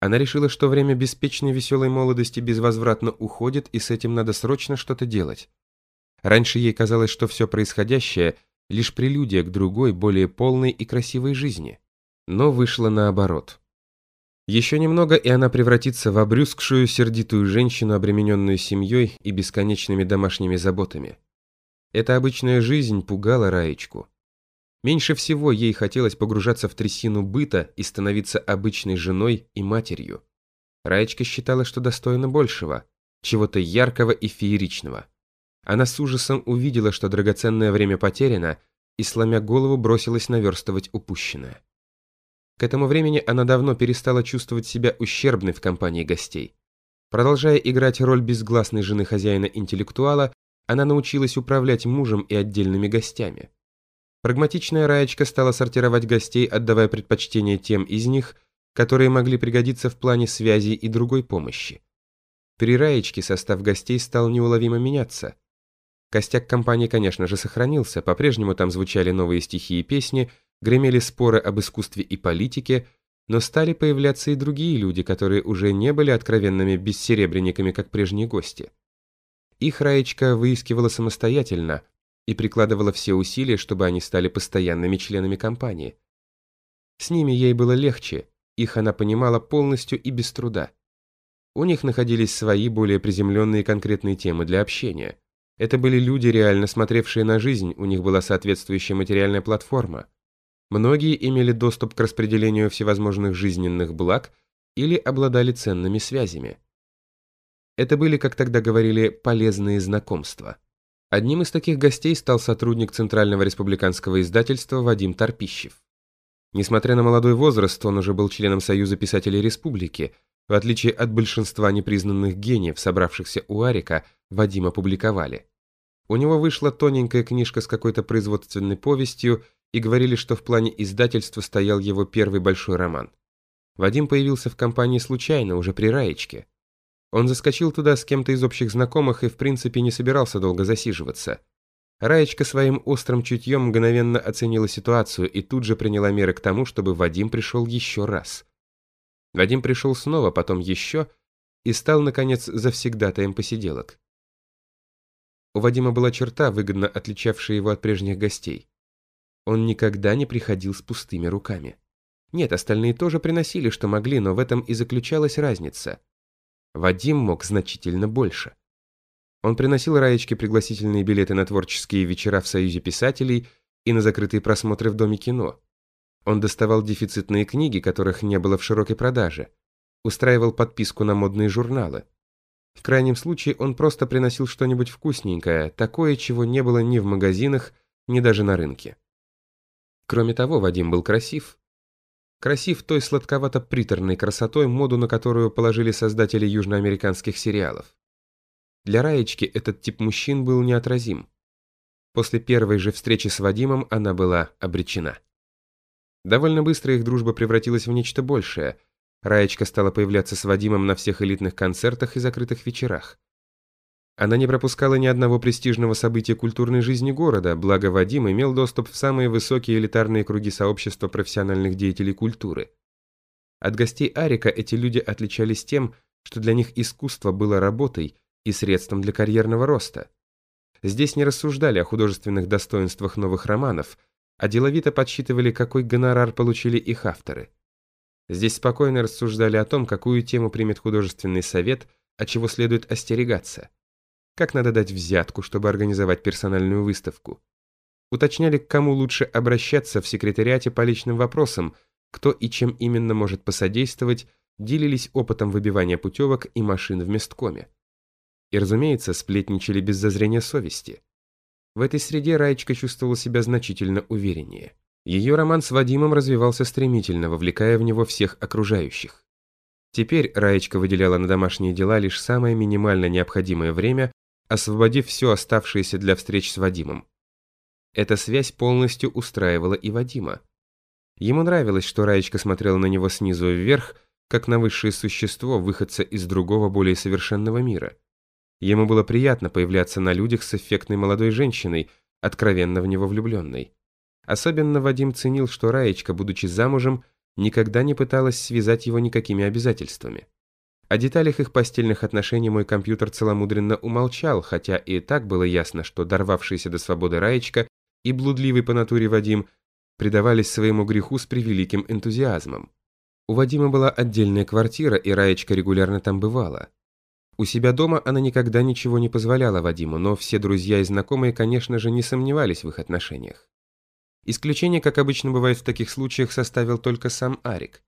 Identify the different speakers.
Speaker 1: Она решила, что время беспечной веселой молодости безвозвратно уходит, и с этим надо срочно что-то делать. Раньше ей казалось, что все происходящее – лишь прелюдия к другой, более полной и красивой жизни. Но вышло наоборот. Еще немного, и она превратится в обрюзгшую, сердитую женщину, обремененную семьей и бесконечными домашними заботами. Эта обычная жизнь пугала Раечку. Меньше всего ей хотелось погружаться в трясину быта и становиться обычной женой и матерью. Раечка считала, что достойна большего, чего-то яркого и фееричного. Она с ужасом увидела, что драгоценное время потеряно, и, сломя голову, бросилась наверстывать упущенное. К этому времени она давно перестала чувствовать себя ущербной в компании гостей. Продолжая играть роль безгласной жены хозяина-интеллектуала, она научилась управлять мужем и отдельными гостями. Прагматичная Раечка стала сортировать гостей, отдавая предпочтение тем из них, которые могли пригодиться в плане связи и другой помощи. При Раечке состав гостей стал неуловимо меняться. Костяк компании, конечно же, сохранился, по-прежнему там звучали новые стихи и песни, гремели споры об искусстве и политике, но стали появляться и другие люди, которые уже не были откровенными бессеребренниками, как прежние гости. Их Раечка выискивала самостоятельно и прикладывала все усилия, чтобы они стали постоянными членами компании. С ними ей было легче, их она понимала полностью и без труда. У них находились свои более приземленные конкретные темы для общения – это были люди, реально смотревшие на жизнь, у них была соответствующая материальная платформа. Многие имели доступ к распределению всевозможных жизненных благ или обладали ценными связями. Это были, как тогда говорили, полезные знакомства. Одним из таких гостей стал сотрудник Центрального республиканского издательства Вадим Торпищев. Несмотря на молодой возраст, он уже был членом Союза писателей республики, в отличие от большинства непризнанных гениев, собравшихся у Арика, Вадима публиковали. У него вышла тоненькая книжка с какой-то производственной повестью, и говорили, что в плане издательства стоял его первый большой роман. Вадим появился в компании случайно, уже при Раечке. Он заскочил туда с кем-то из общих знакомых и в принципе не собирался долго засиживаться. Раечка своим острым чутьем мгновенно оценила ситуацию и тут же приняла меры к тому, чтобы Вадим пришел еще раз. Вадим пришел снова, потом еще, и стал, наконец, завсегдатаем посиделок. У Вадима была черта, выгодно отличавшая его от прежних гостей. Он никогда не приходил с пустыми руками. Нет, остальные тоже приносили, что могли, но в этом и заключалась разница. Вадим мог значительно больше. Он приносил Раечке пригласительные билеты на творческие вечера в Союзе писателей и на закрытые просмотры в Доме кино. Он доставал дефицитные книги, которых не было в широкой продаже. Устраивал подписку на модные журналы. В крайнем случае он просто приносил что-нибудь вкусненькое, такое, чего не было ни в магазинах, ни даже на рынке. Кроме того, Вадим был красив. Красив той сладковато-приторной красотой, моду на которую положили создатели южноамериканских сериалов. Для Раечки этот тип мужчин был неотразим. После первой же встречи с Вадимом она была обречена. Довольно быстро их дружба превратилась в нечто большее – Раечка стала появляться с Вадимом на всех элитных концертах и закрытых вечерах. Она не пропускала ни одного престижного события культурной жизни города, благо Вадим имел доступ в самые высокие элитарные круги сообщества профессиональных деятелей культуры. От гостей Арика эти люди отличались тем, что для них искусство было работой и средством для карьерного роста. Здесь не рассуждали о художественных достоинствах новых романов, а деловито подсчитывали, какой гонорар получили их авторы. Здесь спокойно рассуждали о том, какую тему примет художественный совет, от чего следует остерегаться. Как надо дать взятку, чтобы организовать персональную выставку. Уточняли, к кому лучше обращаться в секретариате по личным вопросам, кто и чем именно может посодействовать, делились опытом выбивания путевок и машин в месткоме. И, разумеется, сплетничали без зазрения совести. В этой среде Раечка чувствовала себя значительно увереннее. Ее роман с Вадимом развивался стремительно, вовлекая в него всех окружающих. Теперь Раечка выделяла на домашние дела лишь самое минимально необходимое время, освободив все оставшееся для встреч с Вадимом. Эта связь полностью устраивала и Вадима. Ему нравилось, что Раечка смотрела на него снизу вверх, как на высшее существо, выходца из другого, более совершенного мира. Ему было приятно появляться на людях с эффектной молодой женщиной, откровенно в него влюбленной. Особенно Вадим ценил, что Раечка, будучи замужем, никогда не пыталась связать его никакими обязательствами. О деталях их постельных отношений мой компьютер целомудренно умолчал, хотя и так было ясно, что дорвавшийся до свободы Раечка и блудливый по натуре Вадим предавались своему греху с превеликим энтузиазмом. У Вадима была отдельная квартира, и Раечка регулярно там бывала. У себя дома она никогда ничего не позволяла Вадиму, но все друзья и знакомые, конечно же, не сомневались в их отношениях. Исключение, как обычно бывает в таких случаях, составил только сам Арик.